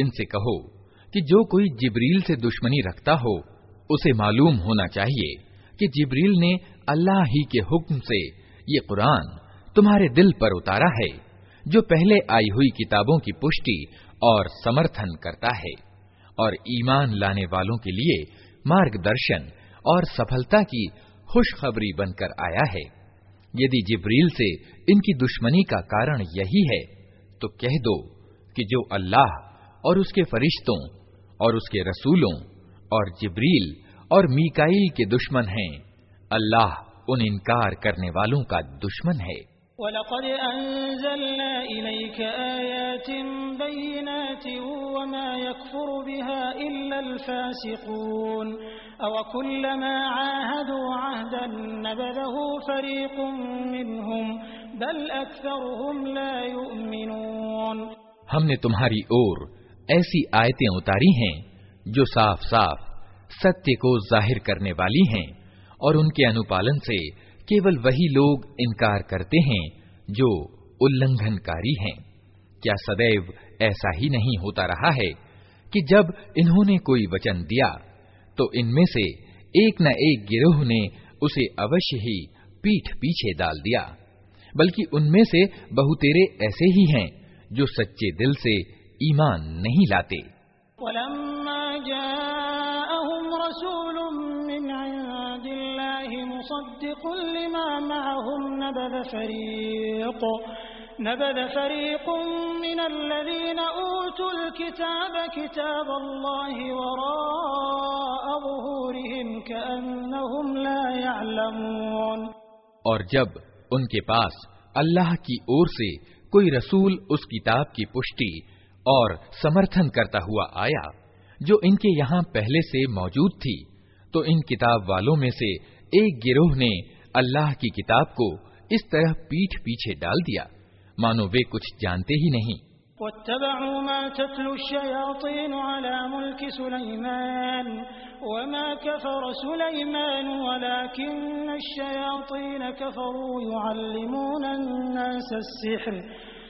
इनसे कहो कि जो कोई जिब्रील से दुश्मनी रखता हो, उसे मालूम होना चाहिए कि जिब्रील ने अल्लाह ही के हुक्म से ये कुरान तुम्हारे दिल पर उतारा है, जो पहले आई हुई किताबों की पुष्टि और समर्थन करता है, और ईमान लाने वालों के लिए मार्गदर्शन और सफलता की खुशखबरी बनकर आया है। यदि जिब्रील से इनकी दुश्मनी का कारण यही है तो कह दो कि जो अल्लाह और उसके फरिश्तों और उसके रसूलों और जिब्रील और मीकाइल के दुश्मन हैं अल्लाह उन इनकार करने वालों का दुश्मन है वलक़द अंज़लना इलैका आयातिन बय्यिनात वमा यकफुरु बिहा इल्लल फासिकून अव कुल्लमा आहदू अहदन नबदहु फरीकुम मिनहुम बल अक्सरुहुम ला युमिनून हमने तुम्हारी ओर ऐसी आयतें उतारी हैं, जो साफ़ साफ़ सत्य को ज़ाहिर करने वाली हैं, और उनके अनुपालन से केवल वही लोग इनकार करते हैं, जो उल्लंघनकारी हैं। क्या सदैव ऐसा ही नहीं होता रहा है, कि जब इन्होंने कोई वचन दिया तो इनमें से एक न एक गिरोह ने उसे अवश्य ही पीठ पीछे डाल दिया, बल्कि उनमें से बहुतेरे ऐसे ही हैं, जो सच्चे दिल से ईमान नहीं लाते वलम्मा जाअहुम रसूलुम मिन इंदिल्लाहि मुसद्दिकुन लिमा मअहुम नबद फरीक नबद फरीकुम मिनल लज़ीना ऊतुल किताब किताबल्लाहि वराअ ज़ुहूरिहिम कअन्नहुम ला यअलमून और जब उनके पास अल्लाह की ओर से कोई रसूल उस किताब की पुष्टि और समर्थन करता हुआ आया, जो इनके यहाँ पहले से मौजूद थी तो इन किताब वालों में से एक गिरोह ने अल्लाह की किताब को इस तरह पीठ पीछे डाल दिया। मानो वे कुछ जानते ही नहीं।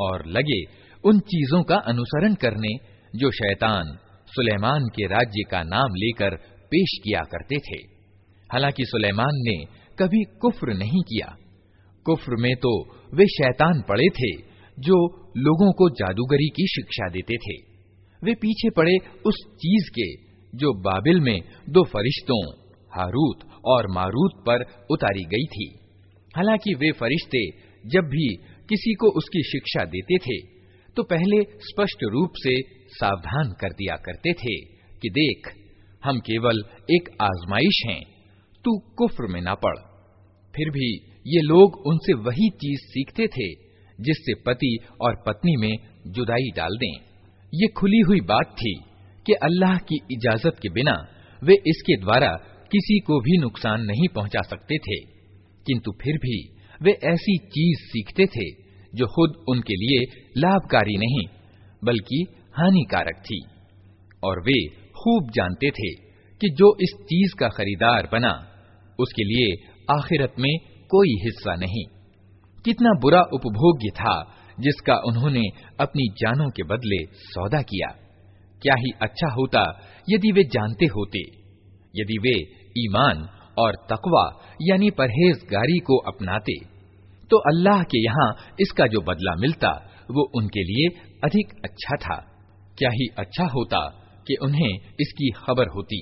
और लगे उन चीजों का अनुसरण करने जो शैतान सुलेमान के राज्य का नाम लेकर पेश किया करते थे हालांकि सुलेमान ने कभी कुफ्र नहीं किया कुफ्र में तो वे शैतान पड़े थे जो लोगों को जादूगरी की शिक्षा देते थे वे पीछे पड़े उस चीज के जो बाबिल में दो फरिश्तों, हारूत और मारूत पर उतारी गई थी। हालाँकि वे फरिश्ते जब भी किसी को उसकी शिक्षा देते थे तो पहले स्पष्ट रूप से सावधान कर दिया करते थे कि देख, हम केवल एक आजमाइश हैं, तू कुफ्र में ना पड़। फिर भी ये लोग उनसे वही चीज़ सीखते थे, जिससे पति और पत्नी में जुदाई डाल दें। ये खुली हुई बात थी। कि अल्लाह की इजाज़त के बिना वे इसके द्वारा किसी को भी नुकसान नहीं पहुँचा सकते थे। किंतु फिर भी वे ऐसी चीज़ सीखते थे जो खुद उनके लिए लाभकारी नहीं, बल्कि हानिकारक थी। और वे खूब जानते थे कि जो इस चीज़ का खरीदार बना, उसके लिए आखिरत में कोई हिस्सा नहीं। कितना बुरा उपभोग्य था जिसका उन्होंने अपनी जानों के बदले सौदा किया। क्या ही अच्छा होता यदि वे जानते होते। यदि वे ईमान और तकवा, यानी परहेजगारी को अपनाते तो अल्लाह के यहाँ इसका जो बदला मिलता, वो उनके लिए अधिक अच्छा था। क्या ही अच्छा होता कि उन्हें इसकी खबर होती।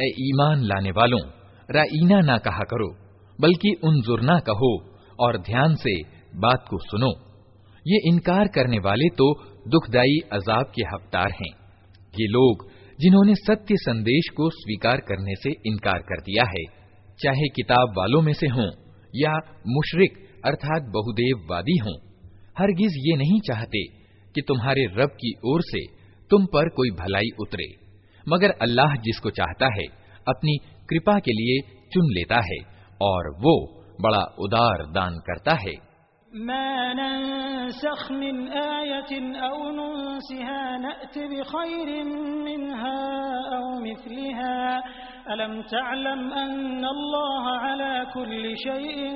ए ईमान लाने वालों राईना ना कहा करो, बल्कि उनजुरना कहो और ध्यान से बात को सुनो। ये इनकार करने वाले तो दुखदाई अजाब के हफ्तार हैं। ये लोग जिन्होंने सत्य संदेश को स्वीकार करने से इनकार कर दिया है, चाहे किताब वालों में से हों या मुशरिक अर्थात बहुदेववादी हों, हरगिज ये नहीं चाहते कि तुम्हारे रब की ओर से तुम पर कोई भलाई उतरे। मगर अल्लाह जिसको चाहता है अपनी कृपा के लिए चुन लेता है और वो बड़ा उदार दान करता है अलम तअलम अन्नल्लाह अला कुल्लि शैइन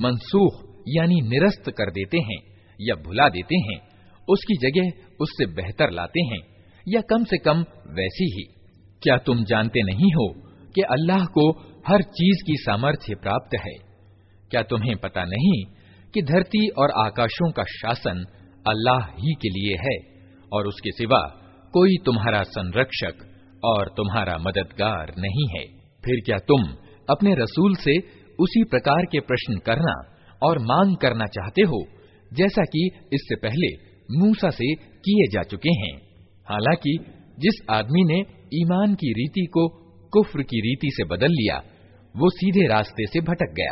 मनसूख, यानी निरस्त कर देते हैं, या भुला देते हैं, उसकी जगह उससे बेहतर लाते हैं, या कम से कम वैसी ही। क्या तुम जानते नहीं हो कि अल्लाह को हर चीज़ की सामर्थ्य प्राप्त है? क्या तुम्हें पता नहीं कि धरती और आकाशों का शासन अल्लाह ही के लिए है, और उसके सिवा कोई तुम्हारा संरक्षक और तुम्हारा मददगार नहीं है? फिर क्या तुम अपने रसूल से उसी प्रकार के प्रश्न करना और मांग करना चाहते हो जैसा कि इससे पहले मूसा से किए जा चुके हैं हालांकि जिस आदमी ने ईमान की रीति को कुफ्र की रीति से बदल लिया वो सीधे रास्ते से भटक गया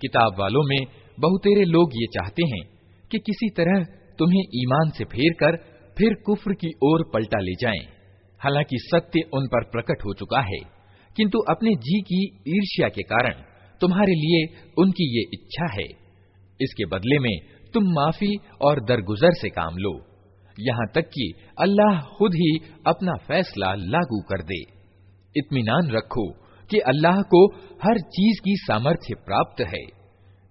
किताब वालों में बहुतेरे लोग ये चाहते हैं कि किसी तरह तुम्हें ईमान से फेर कर फिर कुफ्र की ओर पलटा ले जाएँ। हालाँकि सत्य उन पर प्रकट हो चुका है, किंतु अपने जी की ईर्ष्या के कारण तुम्हारे लिए उनकी ये इच्छा है। इसके बदले में तुम माफ़ी और दरगुजर से काम लो। यहाँ तक कि अल्लाह खुद ही अपना फैसला लागू कर दे। इत्मीनान रखो कि अल्लाह को हर चीज़ की सामर्थ्य प्राप्त है।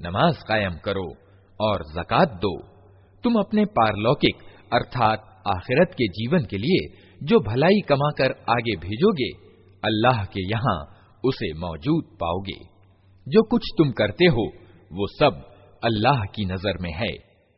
नमाज़ कायम करो और जक़ात दो। तुम अपने पारलौकिक अर्थात आखिरत के जीवन के लिए जो भलाई कमाकर आगे भेजोगे, अल्लाह के यहाँ उसे मौजूद पाओगे। जो कुछ तुम करते हो, वो सब अल्लाह की नज़र में है।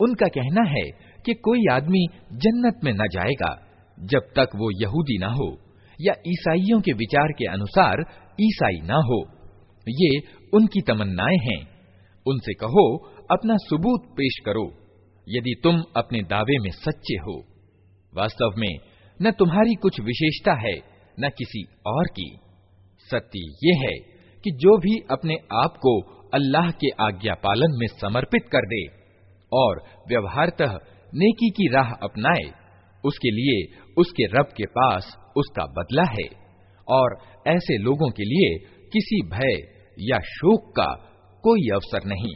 उनका कहना है कि कोई आदमी जन्नत में न जाएगा जब तक वो यहूदी ना हो या ईसाइयों के विचार के अनुसार ईसाई ना हो ये उनकी तमन्नाएं हैं उनसे कहो अपना सबूत पेश करो यदि तुम अपने दावे में सच्चे हो वास्तव में, न तुम्हारी कुछ विशेषता है, न किसी और की। सत्य ये है कि जो भी अपने आप को अल्लाह के आज्ञा पालन में समर्पित कर दे और व्यवहारतः नेकी की राह अपनाए, उसके लिए उसके रब के पास उसका बदला है और ऐसे लोगों के लिए किसी भय या शोक का कोई अवसर नहीं।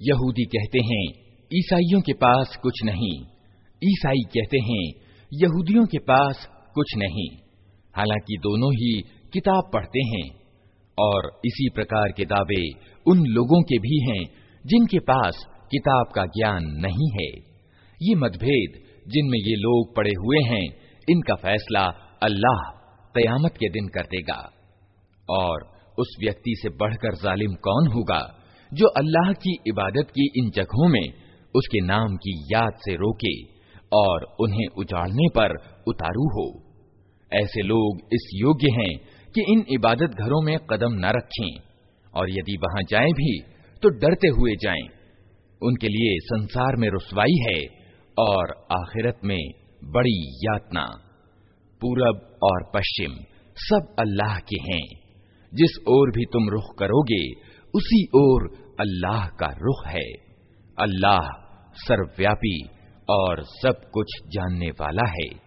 यहूदी कहते हैं ईसाइयों के पास कुछ नहीं ईसाई कहते हैं यहूदियों के पास कुछ नहीं हालांकि दोनों ही किताब पढ़ते हैं और इसी प्रकार के दावे उन लोगों के भी हैं जिनके पास किताब का ज्ञान नहीं है ये मतभेद जिनमें ये लोग पड़े हुए हैं, इनका फैसला अल्लाह कयामत के दिन कर देगा। और उस व्यक्ति से बढ़कर जालिम कौन होगा, जो अल्लाह की इबादत की इन जगहों में उसके नाम की याद से रोके और उन्हें उजाड़ने पर उतारू हो। ऐसे लोग इस योग्य हैं कि इन इबादत घरों में कदम न रखें और यदि वहाँ जाएँ भी तो डरते हुए जाएँ। उनके लिए संसार में रुसवाई है और आखिरत में बड़ी यातना। पूरब और पश्चिम सब अल्लाह के हैं। जिस ओर भी तुम रुख करोगे, उसी ओर अल्लाह का रुख है। अल्लाह सर्वव्यापी और सब कुछ जानने वाला है।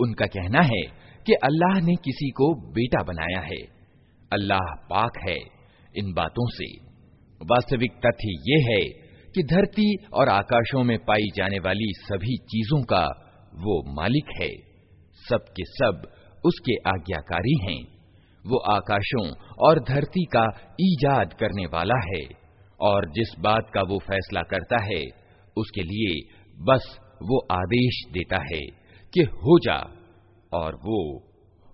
उनका कहना है कि अल्लाह ने किसी को बेटा बनाया है अल्लाह पाक है इन बातों से वास्तविक तथ्य ये है कि धरती और आकाशों में पाई जाने वाली सभी चीजों का वो मालिक है सब के सब उसके आज्ञाकारी हैं वो आकाशों और धरती का ईजाद करने वाला है। और जिस बात का वो फैसला करता है, उसके लिए बस वो आदेश देता है कि हो जा, और वो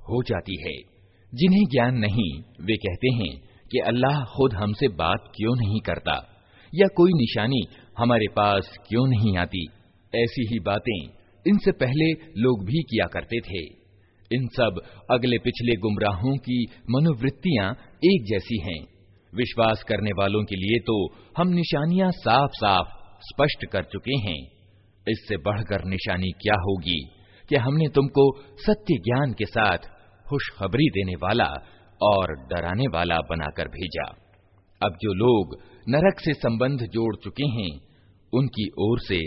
हो जाती है। जिन्हें ज्ञान नहीं, वे कहते हैं कि अल्लाह खुद हमसे बात क्यों नहीं करता? या कोई निशानी हमारे पास क्यों नहीं आती? ऐसी ही बातें इनसे पहले लोग भी किया करते थे। इन सब अगले पिछले गुमराहों की मनोवृत्तियाँ एक जैसी हैं। विश्वास करने वालों के लिए तो हम निशानियाँ साफ़ साफ़ स्पष्ट कर चुके हैं। इससे बढ़कर निशानी क्या होगी कि हमने तुमको सत्य ज्ञान के साथ खुशखबरी देने वाला और डराने वाला बनाकर भेजा। अब जो लोग नरक से संबंध जोड़ चुके हैं, उनकी ओर से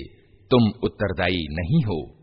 तुम उत्तरदायी नहीं हो।